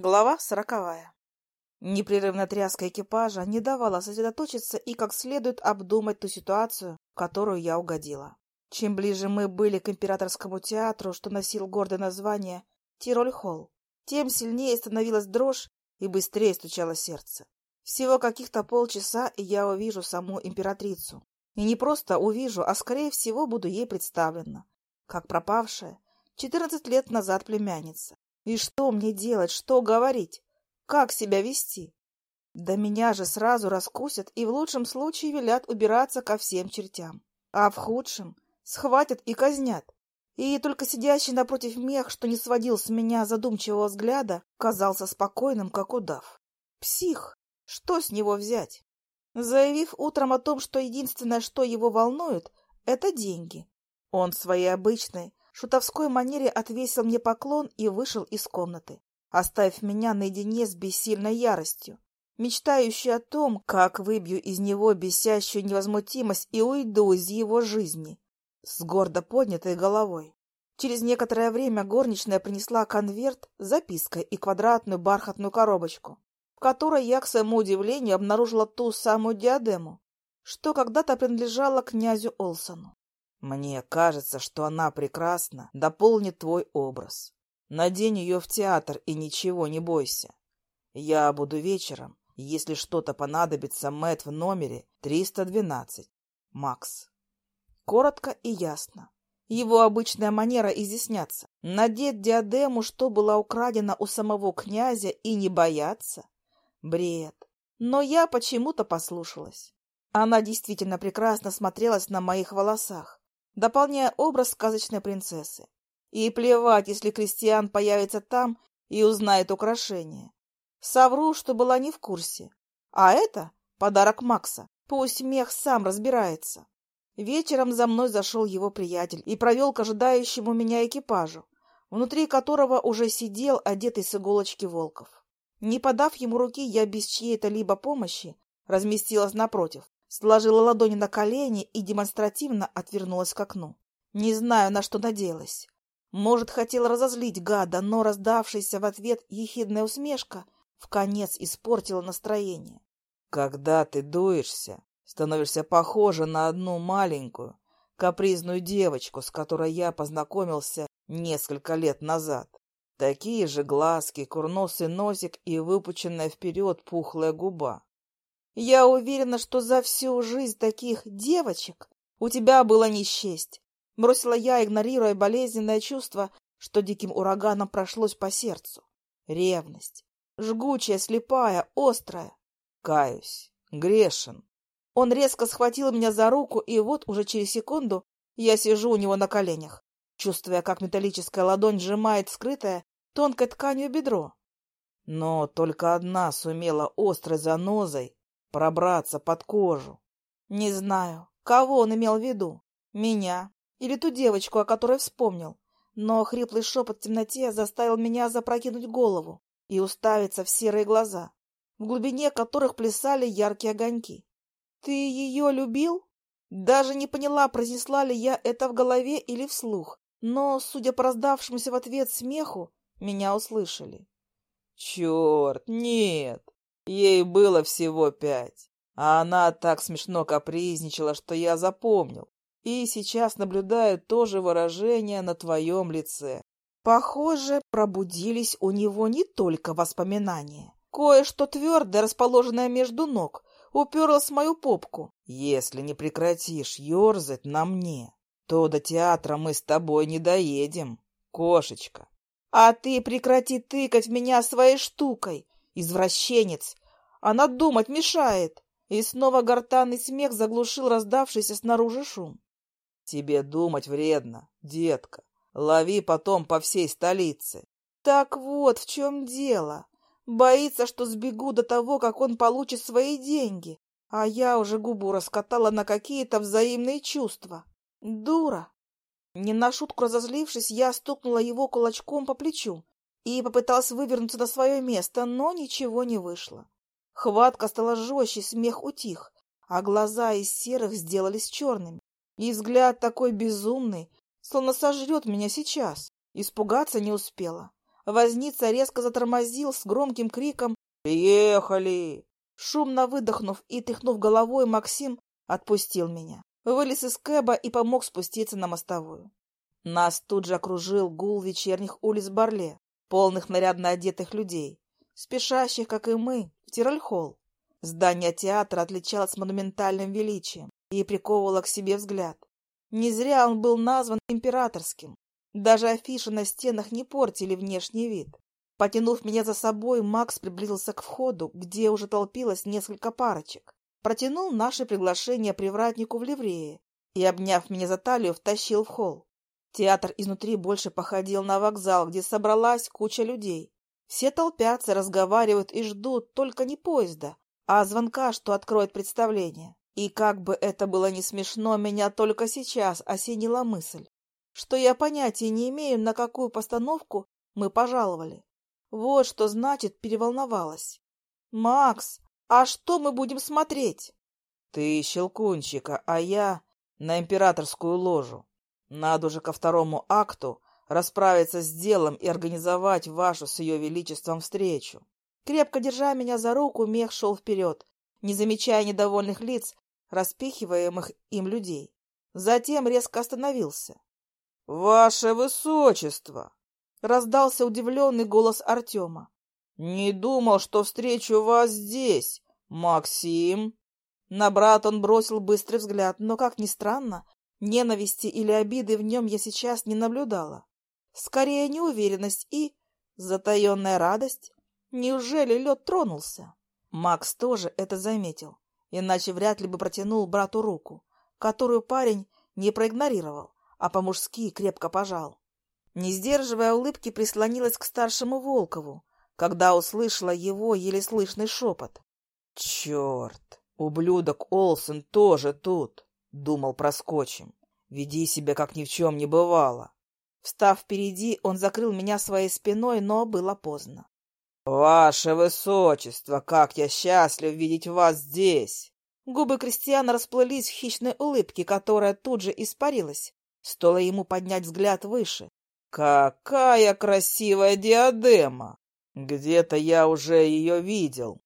Глава сороковая. Непрерывная тряска экипажа не давала сосредоточиться и как следует обдумать ту ситуацию, в которую я угодила. Чем ближе мы были к императорскому театру, что носил гордое название Тироль-Холл, тем сильнее становилась дрожь и быстрее стучало сердце. Всего каких-то полчаса, и я увижу саму императрицу. И не просто увижу, а скорее всего буду ей представлена, как пропавшая четырнадцать лет назад племянница. И что мне делать, что говорить? Как себя вести? Да меня же сразу раскусят и в лучшем случае велят убираться ко всем чертям. А в худшем схватят и казнят. И только сидящий напротив мех, что не сводил с меня задумчивого взгляда, казался спокойным, как удав. Псих! Что с него взять? Заявив утром о том, что единственное, что его волнует, это деньги. Он в своей обычной, шутовской манере отвесил мне поклон и вышел из комнаты, оставив меня наедине с бессильной яростью, мечтающей о том, как выбью из него бесящую невозмутимость и уйду из его жизни с гордо поднятой головой. Через некоторое время горничная принесла конверт с запиской и квадратную бархатную коробочку, в которой я, к своему удивлению, обнаружила ту самую диадему, что когда-то принадлежала князю Олсону. Мне кажется, что она прекрасно дополнит твой образ. Надень ее в театр и ничего не бойся. Я буду вечером, если что-то понадобится, Мэт в номере 312. Макс. Коротко и ясно. Его обычная манера изъясняться. Надеть диадему, что была украдена у самого князя, и не бояться? Бред. Но я почему-то послушалась. Она действительно прекрасно смотрелась на моих волосах дополняя образ сказочной принцессы. И плевать, если Кристиан появится там и узнает украшение. Совру, что была не в курсе. А это подарок Макса. Пусть мех сам разбирается. Вечером за мной зашел его приятель и провел к ожидающему меня экипажу, внутри которого уже сидел одетый с иголочки Волков. Не подав ему руки, я без чьей-то либо помощи разместилась напротив, сложила ладони на колени и демонстративно отвернулась к окну. Не знаю, на что надеялась. Может, хотела разозлить гада, но раздавшаяся в ответ ехидная усмешка в конец испортила настроение. Когда ты дуешься, становишься похожа на одну маленькую, капризную девочку, с которой я познакомился несколько лет назад. Такие же глазки, курносый носик и выпученная вперед пухлая губа. Я уверена, что за всю жизнь таких девочек у тебя было не счесть. Бросила я, игнорируя болезненное чувство, что диким ураганом прошлось по сердцу. Ревность. Жгучая, слепая, острая. Каюсь. Грешен. Он резко схватил меня за руку, и вот уже через секунду я сижу у него на коленях, чувствуя, как металлическая ладонь сжимает скрытое тонкой тканью бедро. Но только одна сумела острой занозой пробраться под кожу. Не знаю, кого он имел в виду, меня или ту девочку, о которой вспомнил, но хриплый шепот в темноте заставил меня запрокинуть голову и уставиться в серые глаза, в глубине которых плясали яркие огоньки. «Ты ее любил?» Даже не поняла, произнесла ли я это в голове или вслух, но, судя по раздавшемуся в ответ смеху, меня услышали. «Черт, нет!» Ей было всего пять, а она так смешно капризничала, что я запомнил. И сейчас наблюдаю то же выражение на твоем лице. Похоже, пробудились у него не только воспоминания. Кое-что твердое, расположенное между ног, уперлось в мою попку. Если не прекратишь ерзать на мне, то до театра мы с тобой не доедем, кошечка. А ты прекрати тыкать меня своей штукой. Извращенец! Она думать мешает!» И снова гортанный смех заглушил раздавшийся снаружи шум. «Тебе думать вредно, детка. Лови потом по всей столице». «Так вот в чем дело. Боится, что сбегу до того, как он получит свои деньги. А я уже губу раскатала на какие-то взаимные чувства. Дура!» Не на шутку разозлившись, я стукнула его кулачком по плечу и попыталась вывернуться на свое место, но ничего не вышло. Хватка стала жестче, смех утих, а глаза из серых сделались черными. И взгляд такой безумный, словно сожрет меня сейчас. Испугаться не успела. Возница резко затормозил с громким криком «Приехали!». Шумно выдохнув и тряхнув головой, Максим отпустил меня. Вылез из кэба и помог спуститься на мостовую. Нас тут же окружил гул вечерних улиц Барле, полных нарядно одетых людей, спешащих, как и мы, в Тирольхолл. Здание театра отличалось монументальным величием и приковывало к себе взгляд. Не зря он был назван императорским. Даже афиши на стенах не портили внешний вид. Потянув меня за собой, Макс приблизился к входу, где уже толпилось несколько парочек. Протянул наше приглашение привратнику в ливрее и, обняв меня за талию, втащил в холл. Театр изнутри больше походил на вокзал, где собралась куча людей. Все толпятся, разговаривают и ждут только не поезда, а звонка, что откроет представление. И как бы это было не смешно, меня только сейчас осенила мысль, что я понятия не имею, на какую постановку мы пожаловали. Вот что значит переволновалась. «Макс, а что мы будем смотреть?» «Ты щелкунчика, а я на императорскую ложу. Надо уже ко второму акту расправиться с делом и организовать вашу с ее величеством встречу. Крепко держа меня за руку, мех шел вперед, не замечая недовольных лиц, распихиваемых им людей. Затем резко остановился. — Ваше Высочество! — раздался удивленный голос Артема. — Не думал, что встречу вас здесь, Максим. На брат он бросил быстрый взгляд, но, как ни странно, ненависти или обиды в нем я сейчас не наблюдала. Скорее неуверенность и затаенная радость. Неужели лед тронулся? Макс тоже это заметил, иначе вряд ли бы протянул брату руку, которую парень не проигнорировал, а по-мужски крепко пожал. Не сдерживая улыбки, прислонилась к старшему Волкову, когда услышала его еле слышный шепот. «Черт! Ублюдок Олсен тоже тут!» — думал проскочим. «Веди себя, как ни в чем не бывало!» Встав впереди, он закрыл меня своей спиной, но было поздно. «Ваше высочество, как я счастлив видеть вас здесь!» Губы Кристиана расплылись в хищной улыбке, которая тут же испарилась. Стоило ему поднять взгляд выше. «Какая красивая диадема! Где-то я уже ее видел!»